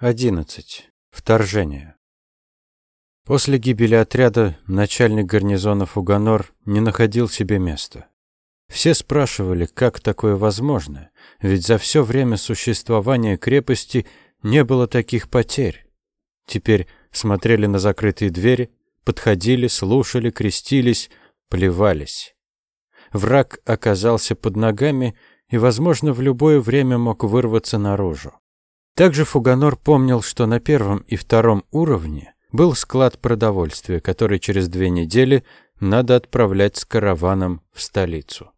11. Вторжение. После гибели отряда начальник гарнизона Фуганор не находил себе места. Все спрашивали, как такое возможно, ведь за все время существования крепости не было таких потерь. Теперь смотрели на закрытые двери, подходили, слушали, крестились, плевались. Враг оказался под ногами и, возможно, в любое время мог вырваться наружу. Также Фуганор помнил, что на первом и втором уровне был склад продовольствия, который через две недели надо отправлять с караваном в столицу.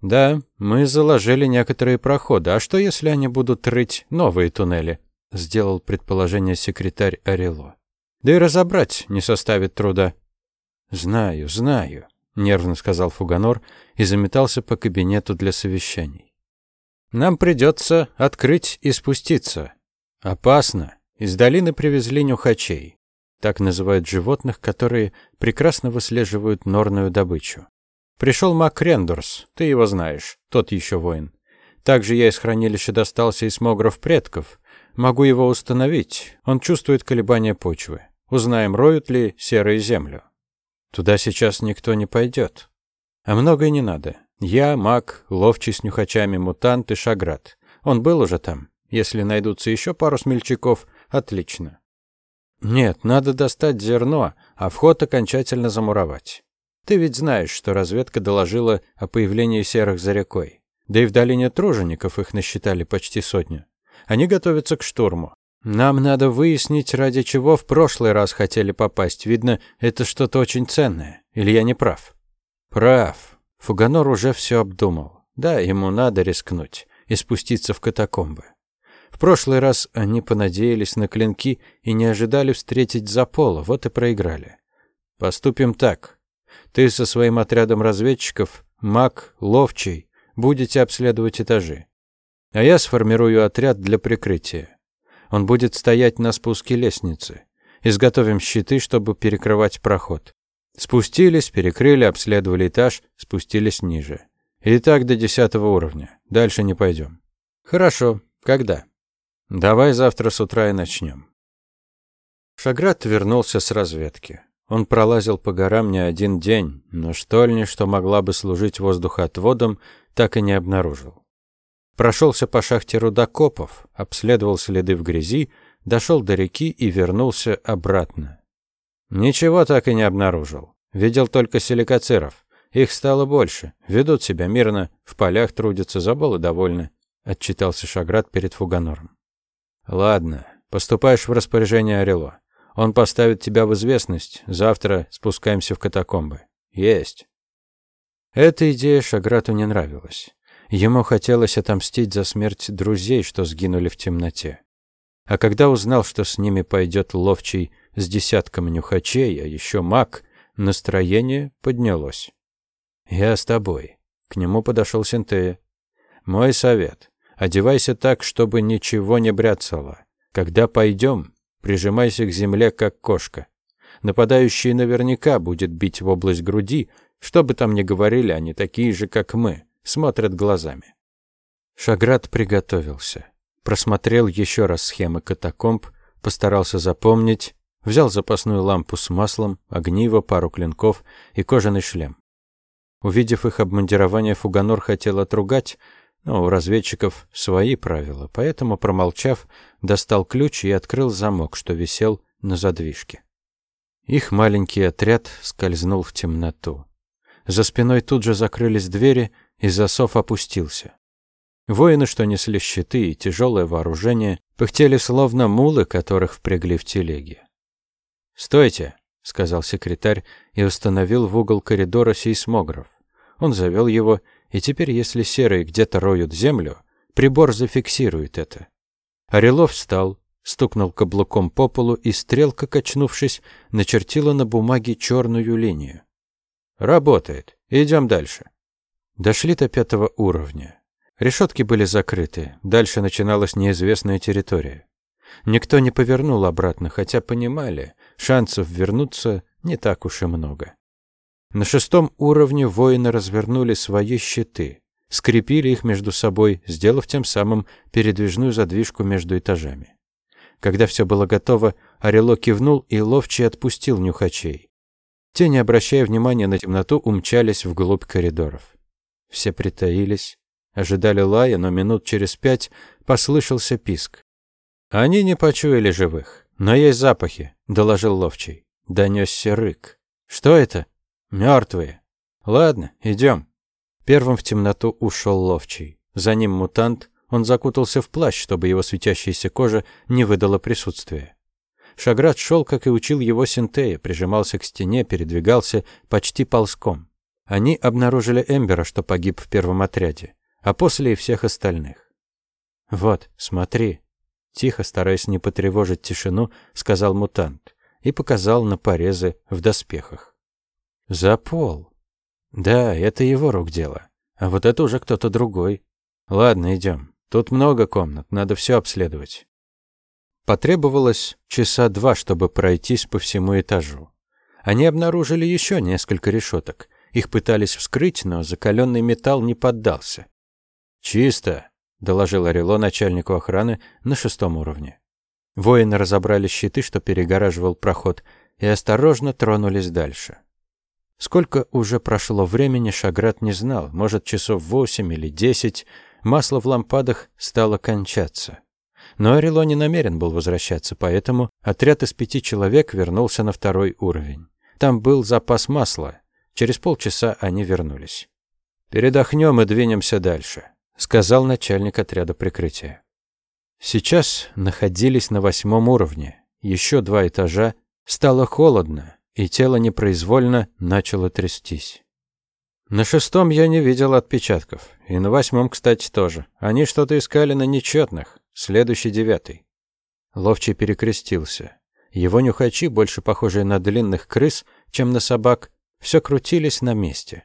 Да, мы заложили некоторые проходы. А что, если они будут рыть новые туннели? Сделал предположение секретарь Орело. Да и разобрать не составит труда. Знаю, знаю, нервно сказал Фуганор и заметался по кабинету для совещаний. Нам придется открыть и спуститься. Опасно. Из долины привезли нюхачей. Так называют животных, которые прекрасно выслеживают норную добычу. Пришел Мак Рендорс, ты его знаешь, тот еще воин. Также я из хранилища достался исмограф предков. Могу его установить. Он чувствует колебания почвы. Узнаем, роют ли серые землю. Туда сейчас никто не пойдет. А многое не надо. Я, маг, ловчий с нюхачами, мутант и шаград. Он был уже там. Если найдутся еще пару смельчаков, отлично. Нет, надо достать зерно, а вход окончательно замуровать. Ты ведь знаешь, что разведка доложила о появлении серых за рекой. Да и в долине тружеников их насчитали почти сотню. Они готовятся к штурму. Нам надо выяснить, ради чего в прошлый раз хотели попасть. Видно, это что-то очень ценное. Или я не прав? Прав. Фуганор уже все обдумал. Да, ему надо рискнуть и спуститься в катакомбы. В прошлый раз они понадеялись на клинки и не ожидали встретить Запола, вот и проиграли. Поступим так. Ты со своим отрядом разведчиков, маг, ловчий, будете обследовать этажи. А я сформирую отряд для прикрытия. Он будет стоять на спуске лестницы. Изготовим щиты, чтобы перекрывать проход. Спустились, перекрыли, обследовали этаж, спустились ниже. И так до десятого уровня. Дальше не пойдем. Хорошо. Когда? Давай завтра с утра и начнем. Шаград вернулся с разведки. Он пролазил по горам не один день, но штольни, что могла бы служить воздухоотводом, так и не обнаружил. Прошелся по шахте рудокопов, обследовал следы в грязи, дошел до реки и вернулся обратно. Ничего так и не обнаружил. Видел только силикациров. Их стало больше. Ведут себя мирно, в полях трудятся, заболы довольны, отчитался Шаград перед Фуганором. Ладно, поступаешь в распоряжение Орело. Он поставит тебя в известность. Завтра спускаемся в катакомбы. Есть. Эта идея Шаграту не нравилась. Ему хотелось отомстить за смерть друзей, что сгинули в темноте. А когда узнал, что с ними пойдет ловчий с десятком нюхачей, а еще маг, настроение поднялось. «Я с тобой». К нему подошел Синтея. «Мой совет. Одевайся так, чтобы ничего не бряцало. Когда пойдем, прижимайся к земле, как кошка. Нападающий наверняка будет бить в область груди, что бы там ни говорили, они такие же, как мы, смотрят глазами». Шаград приготовился. Просмотрел еще раз схемы катакомб, постарался запомнить, Взял запасную лампу с маслом, огниво, пару клинков и кожаный шлем. Увидев их обмундирование, Фуганор хотел отругать, но у разведчиков свои правила, поэтому, промолчав, достал ключ и открыл замок, что висел на задвижке. Их маленький отряд скользнул в темноту. За спиной тут же закрылись двери, и засов опустился. Воины, что несли щиты и тяжелое вооружение, пыхтели словно мулы, которых впрягли в телеги. «Стойте!» — сказал секретарь и установил в угол коридора сейсмограф. Он завел его, и теперь, если серые где-то роют землю, прибор зафиксирует это. Орелов встал, стукнул каблуком по полу, и стрелка, качнувшись, начертила на бумаге черную линию. «Работает. Идем дальше». Дошли до пятого уровня. Решетки были закрыты, дальше начиналась неизвестная территория. Никто не повернул обратно, хотя понимали, шансов вернуться не так уж и много. На шестом уровне воины развернули свои щиты, скрепили их между собой, сделав тем самым передвижную задвижку между этажами. Когда все было готово, Орело кивнул и ловчий отпустил нюхачей. Те, не обращая внимания на темноту, умчались вглубь коридоров. Все притаились, ожидали лая, но минут через пять послышался писк. Они не почуяли живых, но есть запахи, доложил ловчий. Донесся рык. Что это? Мертвые. Ладно, идем. Первым в темноту ушел ловчий. За ним мутант. Он закутался в плащ, чтобы его светящаяся кожа не выдала присутствия. Шаград шел, как и учил его Синтея, прижимался к стене, передвигался почти ползком. Они обнаружили Эмбера, что погиб в первом отряде, а после и всех остальных. «Вот, смотри», — тихо, стараясь не потревожить тишину, сказал мутант и показал на порезы в доспехах. «За пол», да, это его рук дело. А вот это уже кто-то другой. Ладно, идем. Тут много комнат, надо все обследовать. Потребовалось часа два, чтобы пройтись по всему этажу. Они обнаружили еще несколько решеток. Их пытались вскрыть, но закаленный металл не поддался. «Чисто», — доложил Орело начальнику охраны на шестом уровне. Воины разобрали щиты, что перегораживал проход, и осторожно тронулись дальше. Сколько уже прошло времени, Шаград не знал, может, часов восемь или десять, масло в лампадах стало кончаться. Но Орело не намерен был возвращаться, поэтому отряд из пяти человек вернулся на второй уровень. Там был запас масла. Через полчаса они вернулись. «Передохнем и двинемся дальше», — сказал начальник отряда прикрытия. Сейчас находились на восьмом уровне. Еще два этажа. Стало холодно, и тело непроизвольно начало трястись. На шестом я не видел отпечатков, и на восьмом, кстати, тоже. Они что-то искали на нечетных. Следующий девятый. Ловчий перекрестился. Его нюхачи, больше похожие на длинных крыс, чем на собак, все крутились на месте.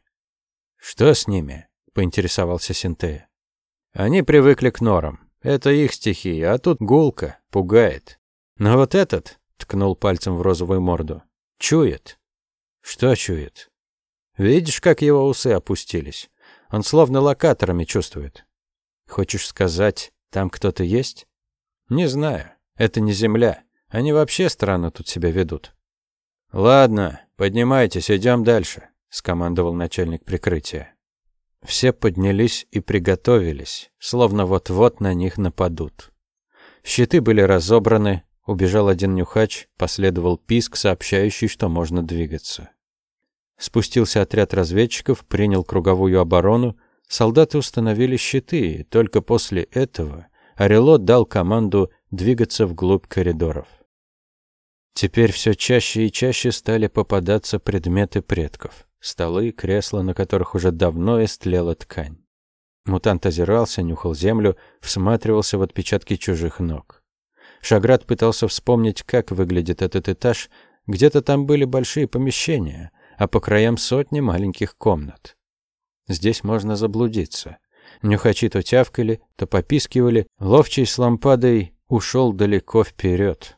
«Что с ними?» — поинтересовался Синтея. «Они привыкли к норам. Это их стихия, а тут гулка, пугает. Но вот этот...» — ткнул пальцем в розовую морду. Чует. Что чует? Видишь, как его усы опустились? Он словно локаторами чувствует. Хочешь сказать, там кто-то есть? Не знаю. Это не земля. Они вообще странно тут себя ведут. Ладно, поднимайтесь, идем дальше, скомандовал начальник прикрытия. Все поднялись и приготовились, словно вот-вот на них нападут. Щиты были разобраны, Убежал один нюхач, последовал писк, сообщающий, что можно двигаться. Спустился отряд разведчиков, принял круговую оборону, солдаты установили щиты, и только после этого Орело дал команду двигаться вглубь коридоров. Теперь все чаще и чаще стали попадаться предметы предков. Столы, кресла, на которых уже давно истлела ткань. Мутант озирался, нюхал землю, всматривался в отпечатки чужих ног. Шаград пытался вспомнить, как выглядит этот этаж. Где-то там были большие помещения, а по краям сотни маленьких комнат. Здесь можно заблудиться. Нюхачи то тявкали, то попискивали. Ловчий с лампадой ушел далеко вперед.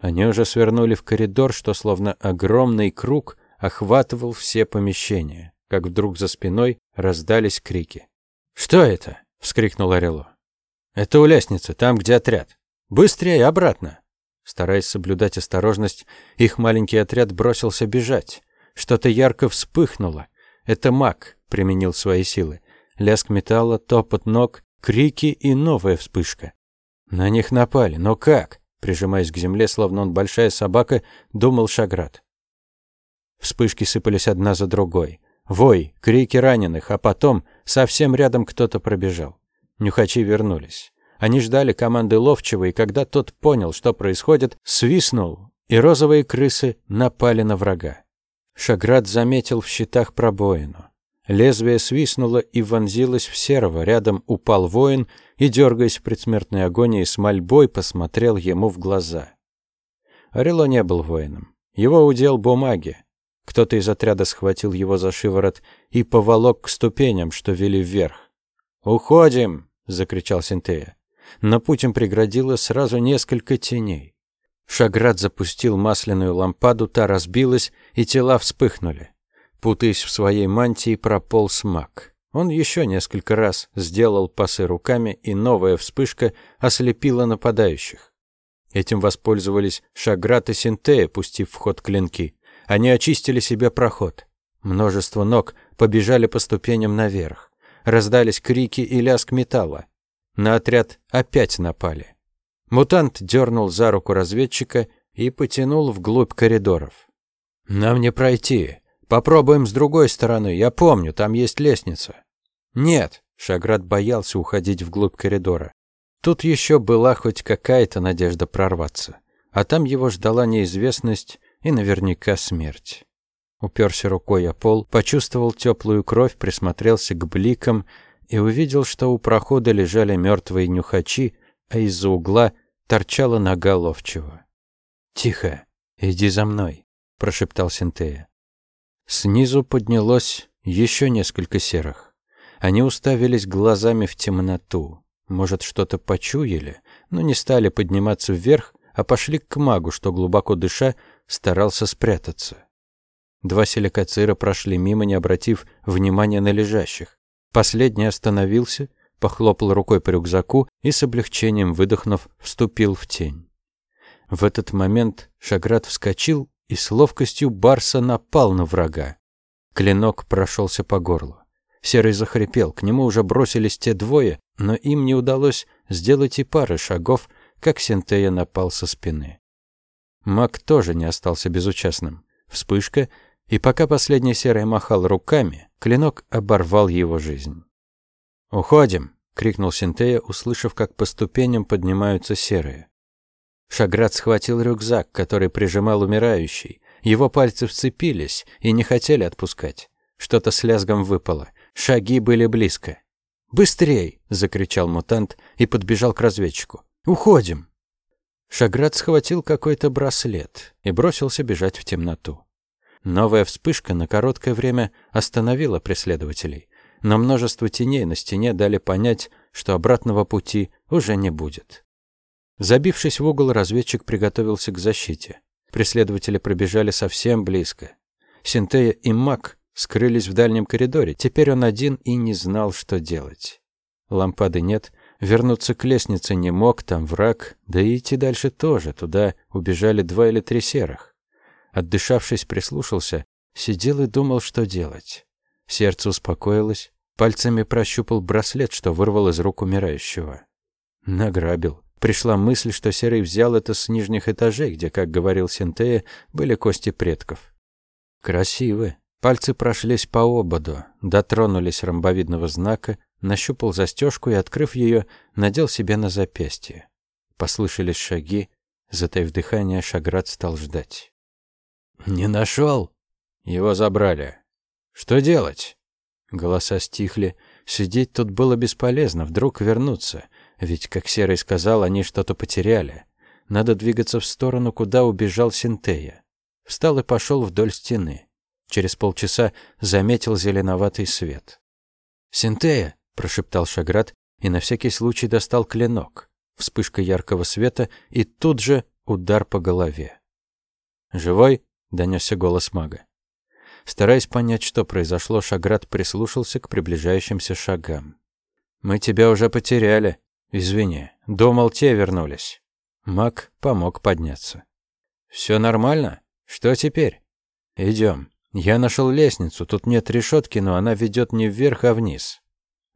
Они уже свернули в коридор, что словно огромный круг охватывал все помещения, как вдруг за спиной раздались крики. «Что это?» — вскрикнул Орело. «Это у лестницы, там, где отряд». Быстрее обратно!» Стараясь соблюдать осторожность, их маленький отряд бросился бежать. Что-то ярко вспыхнуло. Это маг применил свои силы. Лязг металла, топот ног, крики и новая вспышка. На них напали, но как? Прижимаясь к земле, словно он большая собака, думал Шаград. Вспышки сыпались одна за другой. Вой, крики раненых, а потом совсем рядом кто-то пробежал. Нюхачи вернулись. Они ждали команды Ловчего, и когда тот понял, что происходит, свистнул, и розовые крысы напали на врага. Шаград заметил в щитах пробоину. Лезвие свистнуло и вонзилось в серого. Рядом упал воин и, дергаясь в предсмертной агонии, с мольбой посмотрел ему в глаза. Орело не был воином. Его удел бумаги. Кто-то из отряда схватил его за шиворот и поволок к ступеням, что вели вверх. «Уходим!» — закричал Синтея. На путь им преградило сразу несколько теней. Шаград запустил масляную лампаду, та разбилась, и тела вспыхнули. Путаясь в своей мантии, прополз маг. Он еще несколько раз сделал пасы руками, и новая вспышка ослепила нападающих. Этим воспользовались Шаграт и Синтея, пустив в ход клинки. Они очистили себе проход. Множество ног побежали по ступеням наверх. Раздались крики и лязг металла. На отряд опять напали. Мутант дернул за руку разведчика и потянул вглубь коридоров. «Нам не пройти. Попробуем с другой стороны. Я помню, там есть лестница». «Нет», — Шаград боялся уходить вглубь коридора. Тут еще была хоть какая-то надежда прорваться. А там его ждала неизвестность и наверняка смерть. Уперся рукой о пол, почувствовал теплую кровь, присмотрелся к бликам и увидел, что у прохода лежали мертвые нюхачи, а из-за угла торчала нога ловчего. «Тихо, иди за мной», — прошептал Синтея. Снизу поднялось еще несколько серых. Они уставились глазами в темноту. Может, что-то почуяли, но не стали подниматься вверх, а пошли к магу, что глубоко дыша старался спрятаться. Два силикацира прошли мимо, не обратив внимания на лежащих. Последний остановился, похлопал рукой по рюкзаку и с облегчением выдохнув, вступил в тень. В этот момент Шаград вскочил и с ловкостью барса напал на врага. Клинок прошелся по горлу. Серый захрипел, к нему уже бросились те двое, но им не удалось сделать и пары шагов, как Синтея напал со спины. Маг тоже не остался безучастным. Вспышка, и пока последний серый махал руками, клинок оборвал его жизнь. «Уходим!» — крикнул Синтея, услышав, как по ступеням поднимаются серые. Шаград схватил рюкзак, который прижимал умирающий. Его пальцы вцепились и не хотели отпускать. Что-то с лязгом выпало. Шаги были близко. «Быстрей!» — закричал мутант и подбежал к разведчику. «Уходим!» Шаград схватил какой-то браслет и бросился бежать в темноту. Новая вспышка на короткое время остановила преследователей, но множество теней на стене дали понять, что обратного пути уже не будет. Забившись в угол, разведчик приготовился к защите. Преследователи пробежали совсем близко. Синтея и Мак скрылись в дальнем коридоре. Теперь он один и не знал, что делать. Лампады нет, вернуться к лестнице не мог, там враг, да и идти дальше тоже. Туда убежали два или три серых. Отдышавшись, прислушался, сидел и думал, что делать. Сердце успокоилось, пальцами прощупал браслет, что вырвал из рук умирающего. Награбил. Пришла мысль, что Серый взял это с нижних этажей, где, как говорил Синтея, были кости предков. Красивы. Пальцы прошлись по ободу, дотронулись ромбовидного знака, нащупал застежку и, открыв ее, надел себе на запястье. Послышались шаги, затаив дыхание, Шаград стал ждать. «Не нашел?» «Его забрали». «Что делать?» Голоса стихли. Сидеть тут было бесполезно, вдруг вернуться. Ведь, как Серый сказал, они что-то потеряли. Надо двигаться в сторону, куда убежал Синтея. Встал и пошел вдоль стены. Через полчаса заметил зеленоватый свет. «Синтея!» – прошептал Шаград и на всякий случай достал клинок. Вспышка яркого света и тут же удар по голове. «Живой?» донесся голос мага. Стараясь понять, что произошло, Шаград прислушался к приближающимся шагам. Мы тебя уже потеряли. Извини, думал, те вернулись. Маг помог подняться. Все нормально? Что теперь? Идем. Я нашел лестницу. Тут нет решетки, но она ведет не вверх, а вниз.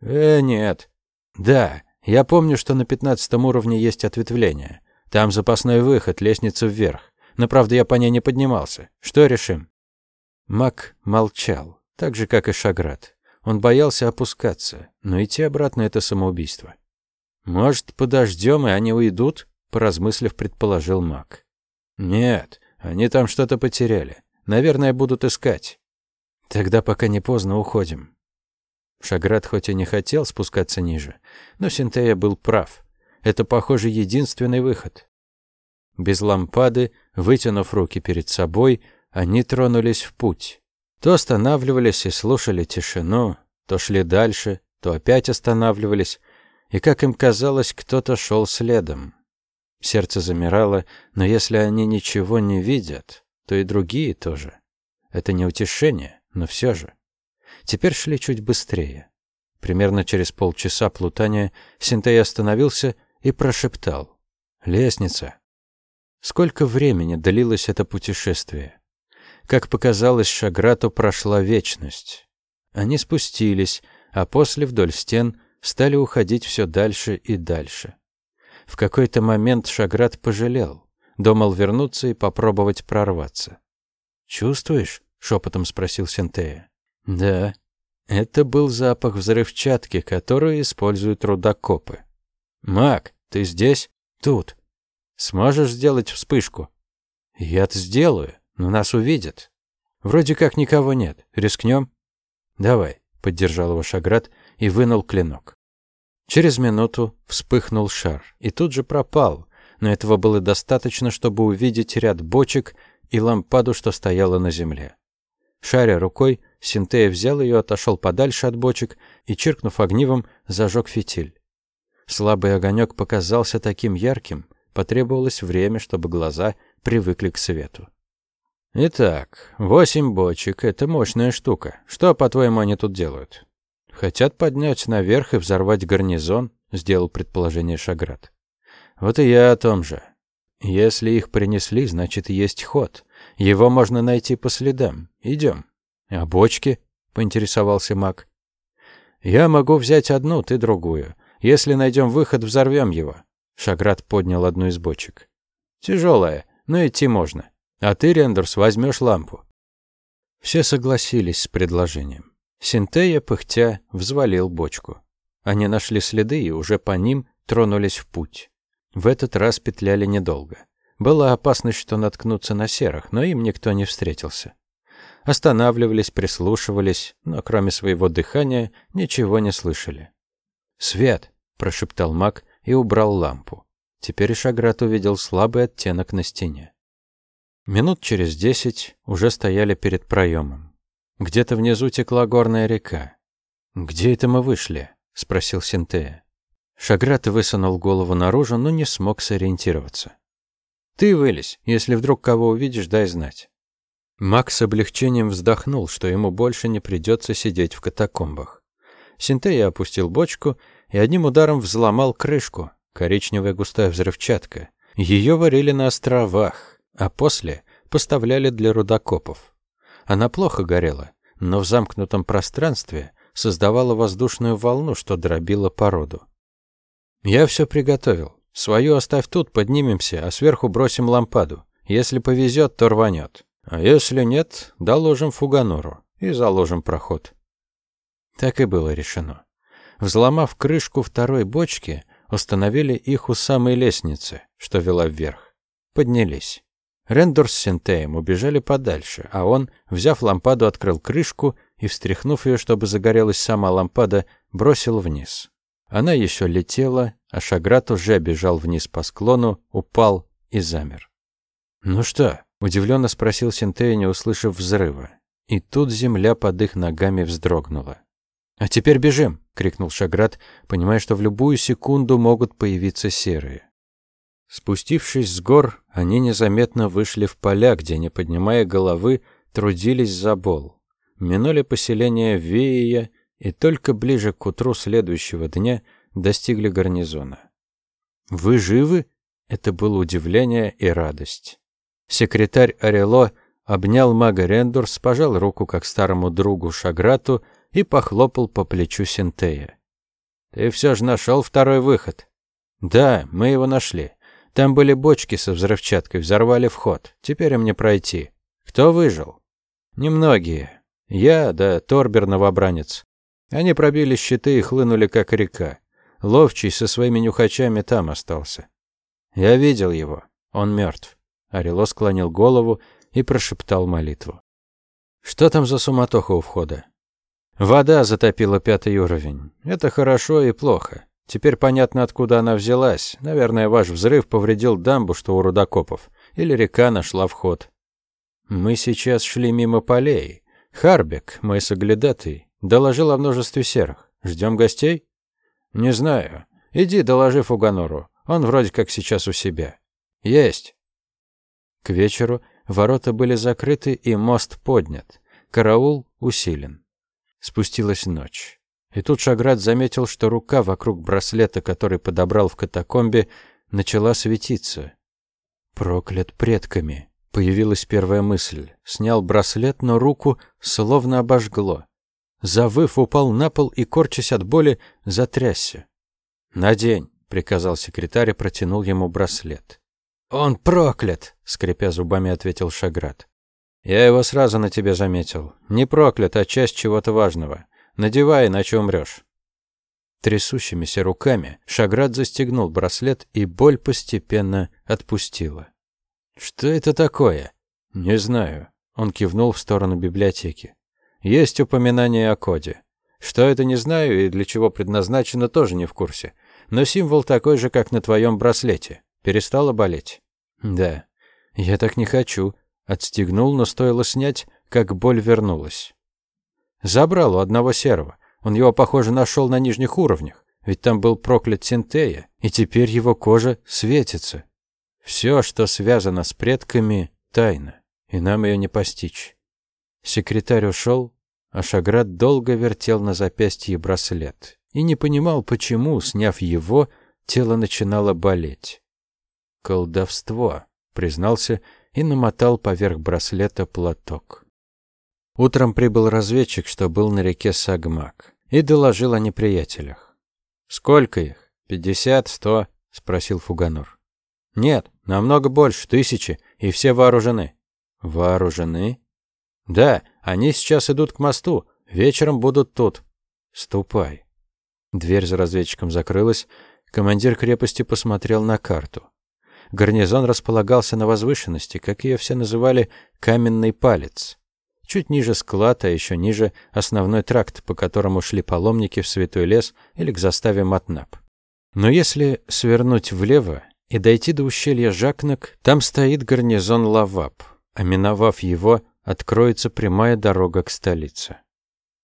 Э, нет. Да, я помню, что на пятнадцатом уровне есть ответвление. Там запасной выход, лестница вверх. Но, правда, я по ней не поднимался. Что решим?» Мак молчал, так же, как и Шаград. Он боялся опускаться, но идти обратно — это самоубийство. «Может, подождем, и они уйдут?» — поразмыслив, предположил Мак. «Нет, они там что-то потеряли. Наверное, будут искать. Тогда, пока не поздно, уходим». Шаград хоть и не хотел спускаться ниже, но Синтея был прав. Это, похоже, единственный выход. Без лампады, вытянув руки перед собой, они тронулись в путь. То останавливались и слушали тишину, то шли дальше, то опять останавливались, и, как им казалось, кто-то шел следом. Сердце замирало, но если они ничего не видят, то и другие тоже. Это не утешение, но все же. Теперь шли чуть быстрее. Примерно через полчаса плутания Синтей остановился и прошептал. «Лестница». Сколько времени длилось это путешествие? Как показалось, Шаграту прошла вечность. Они спустились, а после вдоль стен стали уходить все дальше и дальше. В какой-то момент Шаграт пожалел, думал вернуться и попробовать прорваться. «Чувствуешь?» — шепотом спросил Синтея. «Да». Это был запах взрывчатки, которую используют рудокопы. «Мак, ты здесь?» «Тут». «Сможешь сделать вспышку?» «Я-то сделаю, но нас увидят». «Вроде как никого нет. Рискнем?» «Давай», — поддержал его Шаграт и вынул клинок. Через минуту вспыхнул шар и тут же пропал, но этого было достаточно, чтобы увидеть ряд бочек и лампаду, что стояла на земле. Шаря рукой, Синтея взял ее, отошел подальше от бочек и, чиркнув огнивом, зажег фитиль. Слабый огонек показался таким ярким, потребовалось время, чтобы глаза привыкли к свету. «Итак, восемь бочек — это мощная штука. Что, по-твоему, они тут делают?» «Хотят поднять наверх и взорвать гарнизон», — сделал предположение Шаград. «Вот и я о том же. Если их принесли, значит, есть ход. Его можно найти по следам. Идем». «А бочки?» — поинтересовался маг. «Я могу взять одну, ты другую. Если найдем выход, взорвем его». Шаград поднял одну из бочек. «Тяжелая, но идти можно. А ты, Рендерс, возьмешь лампу». Все согласились с предложением. Синтея, пыхтя, взвалил бочку. Они нашли следы и уже по ним тронулись в путь. В этот раз петляли недолго. Была опасность, что наткнутся на серых, но им никто не встретился. Останавливались, прислушивались, но кроме своего дыхания ничего не слышали. «Свет!» – прошептал маг и убрал лампу. Теперь Шаграт увидел слабый оттенок на стене. Минут через десять уже стояли перед проемом. Где-то внизу текла горная река. «Где это мы вышли?» — спросил Синтея. Шаграт высунул голову наружу, но не смог сориентироваться. «Ты вылезь. Если вдруг кого увидишь, дай знать». Макс с облегчением вздохнул, что ему больше не придется сидеть в катакомбах. Синтея опустил бочку и одним ударом взломал крышку. Коричневая густая взрывчатка. Ее варили на островах, а после поставляли для рудокопов. Она плохо горела, но в замкнутом пространстве создавала воздушную волну, что дробила породу. «Я все приготовил. Свою оставь тут, поднимемся, а сверху бросим лампаду. Если повезет, то рванет. А если нет, доложим Фуганору и заложим проход». Так и было решено. Взломав крышку второй бочки, установили их у самой лестницы, что вела вверх. Поднялись. Рендор с Синтеем убежали подальше, а он, взяв лампаду, открыл крышку и, встряхнув ее, чтобы загорелась сама лампада, бросил вниз. Она еще летела, а Шаграт уже бежал вниз по склону, упал и замер. «Ну что?» — удивленно спросил Синтея, не услышав взрыва. И тут земля под их ногами вздрогнула. «А теперь бежим!» — крикнул Шаграт, понимая, что в любую секунду могут появиться серые. Спустившись с гор, они незаметно вышли в поля, где, не поднимая головы, трудились за бол. Минули поселение Вея и только ближе к утру следующего дня достигли гарнизона. «Вы живы?» — это было удивление и радость. Секретарь Орело обнял мага Рендурс, пожал руку как старому другу Шаграту и похлопал по плечу Синтея. «Ты все же нашел второй выход?» «Да, мы его нашли. Там были бочки со взрывчаткой, взорвали вход. Теперь им не пройти. Кто выжил? Немногие. Я, да Торбер новобранец. Они пробили щиты и хлынули, как река. Ловчий со своими нюхачами там остался. Я видел его. Он мертв. Орело склонил голову и прошептал молитву. Что там за суматоха у входа? Вода затопила пятый уровень. Это хорошо и плохо. Теперь понятно, откуда она взялась. Наверное, ваш взрыв повредил дамбу, что у рудокопов. Или река нашла вход. Мы сейчас шли мимо полей. Харбек, мой соглядатый, доложил о множестве серых. Ждем гостей? Не знаю. Иди, доложи Фуганору. Он вроде как сейчас у себя. Есть. К вечеру ворота были закрыты и мост поднят. Караул усилен. Спустилась ночь. И тут Шаград заметил, что рука вокруг браслета, который подобрал в катакомбе, начала светиться. Проклят предками. Появилась первая мысль. Снял браслет, но руку словно обожгло. Завыв, упал на пол и, корчась от боли, затрясся. «Надень», — приказал секретарь и протянул ему браслет. «Он проклят!» — скрипя зубами, ответил Шаград. «Я его сразу на тебе заметил. Не проклят, а часть чего-то важного. Надевай, иначе умрешь». Трясущимися руками Шаград застегнул браслет, и боль постепенно отпустила. «Что это такое?» «Не знаю». Он кивнул в сторону библиотеки. «Есть упоминание о коде. Что это, не знаю, и для чего предназначено, тоже не в курсе. Но символ такой же, как на твоем браслете. Перестала болеть?» «Да». «Я так не хочу». Отстегнул, но стоило снять, как боль вернулась. Забрал у одного серого. Он его, похоже, нашел на нижних уровнях, ведь там был проклят Синтея, и теперь его кожа светится. Все, что связано с предками, тайна, и нам ее не постичь. Секретарь ушел, а Шаград долго вертел на запястье браслет и не понимал, почему, сняв его, тело начинало болеть. «Колдовство», — признался и намотал поверх браслета платок. Утром прибыл разведчик, что был на реке Сагмак, и доложил о неприятелях. «Сколько их? Пятьдесят? Сто?» — спросил Фуганур. «Нет, намного больше, тысячи, и все вооружены». «Вооружены?» «Да, они сейчас идут к мосту, вечером будут тут». «Ступай». Дверь за разведчиком закрылась, командир крепости посмотрел на карту. Гарнизон располагался на возвышенности, как ее все называли «каменный палец». Чуть ниже склад, а еще ниже основной тракт, по которому шли паломники в Святой лес или к заставе Матнап. Но если свернуть влево и дойти до ущелья Жакнак, там стоит гарнизон Лавап, а миновав его, откроется прямая дорога к столице.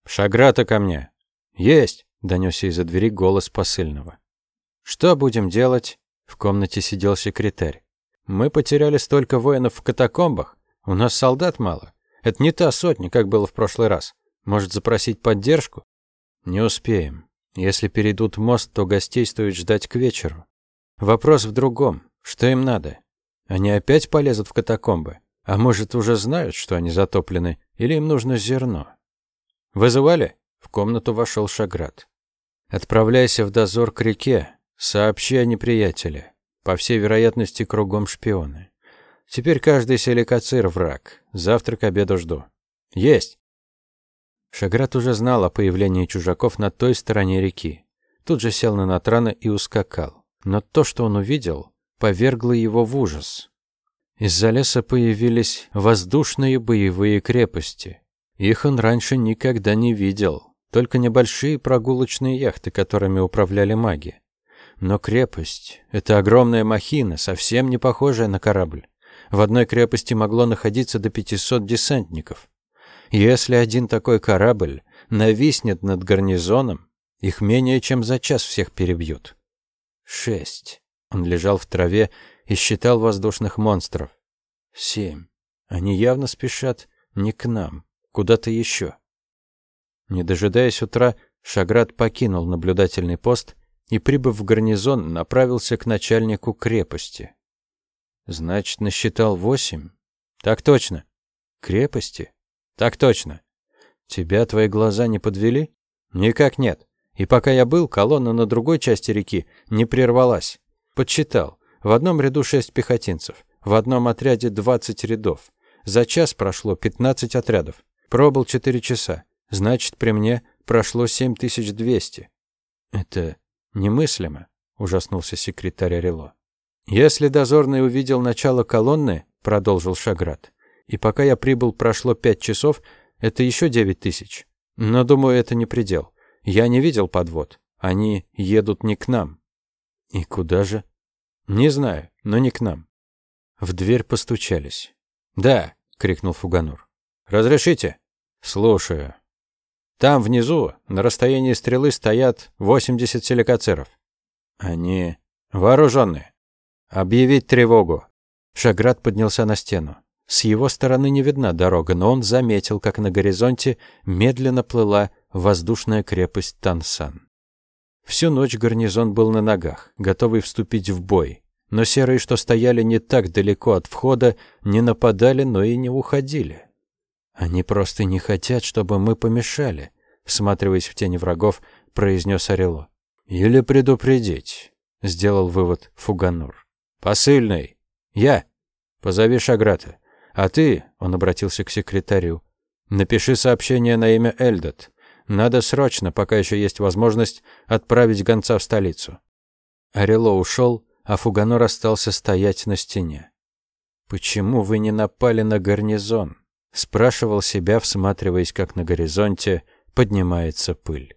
«Шаграта ко мне!» «Есть!» — донесся из-за двери голос посыльного. «Что будем делать?» — в комнате сидел секретарь. «Мы потеряли столько воинов в катакомбах. У нас солдат мало. Это не та сотня, как было в прошлый раз. Может, запросить поддержку? Не успеем. Если перейдут мост, то гостей стоит ждать к вечеру. Вопрос в другом. Что им надо? Они опять полезут в катакомбы? А может, уже знают, что они затоплены, или им нужно зерно? Вызывали? В комнату вошел Шаград. Отправляйся в дозор к реке. Сообщи о неприятеле. По всей вероятности, кругом шпионы. Теперь каждый селикацир враг. Завтра к обеду жду. Есть. Шаграт уже знал о появлении чужаков на той стороне реки. Тут же сел на Натрана и ускакал. Но то, что он увидел, повергло его в ужас. Из-за леса появились воздушные боевые крепости. Их он раньше никогда не видел. Только небольшие прогулочные яхты, которыми управляли маги. Но крепость — это огромная махина, совсем не похожая на корабль. В одной крепости могло находиться до 500 десантников. Если один такой корабль нависнет над гарнизоном, их менее чем за час всех перебьют. Шесть. Он лежал в траве и считал воздушных монстров. Семь. Они явно спешат не к нам, куда-то еще. Не дожидаясь утра, Шаград покинул наблюдательный пост и, прибыв в гарнизон, направился к начальнику крепости. Значит, насчитал восемь? Так точно. Крепости? Так точно. Тебя твои глаза не подвели? Никак нет. И пока я был, колонна на другой части реки не прервалась. Подсчитал. В одном ряду шесть пехотинцев, в одном отряде двадцать рядов. За час прошло пятнадцать отрядов. Пробыл четыре часа. Значит, при мне прошло семь тысяч двести. Это немыслимо, ужаснулся секретарь Орело. «Если дозорный увидел начало колонны, — продолжил Шаград, — и пока я прибыл, прошло пять часов, это еще девять тысяч. Но, думаю, это не предел. Я не видел подвод. Они едут не к нам». «И куда же?» «Не знаю, но не к нам». В дверь постучались. «Да!» — крикнул Фуганур. «Разрешите?» «Слушаю». «Там, внизу, на расстоянии стрелы стоят восемьдесят силикацеров. Они вооруженные. «Объявить тревогу!» Шаград поднялся на стену. С его стороны не видна дорога, но он заметил, как на горизонте медленно плыла воздушная крепость Тансан. Всю ночь гарнизон был на ногах, готовый вступить в бой. но серые, что стояли не так далеко от входа, не нападали, но и не уходили. Они просто не хотят, чтобы мы помешали, всматриваясь в тени врагов, произнес Орело. Или предупредить, сделал вывод Фуганур. Посыльный. Я. Позови Шаграта. А ты, он обратился к секретарю, напиши сообщение на имя Эльдот. Надо срочно, пока еще есть возможность, отправить гонца в столицу. Орело ушел, а Фуганор остался стоять на стене. «Почему вы не напали на гарнизон?» Спрашивал себя, всматриваясь, как на горизонте поднимается пыль.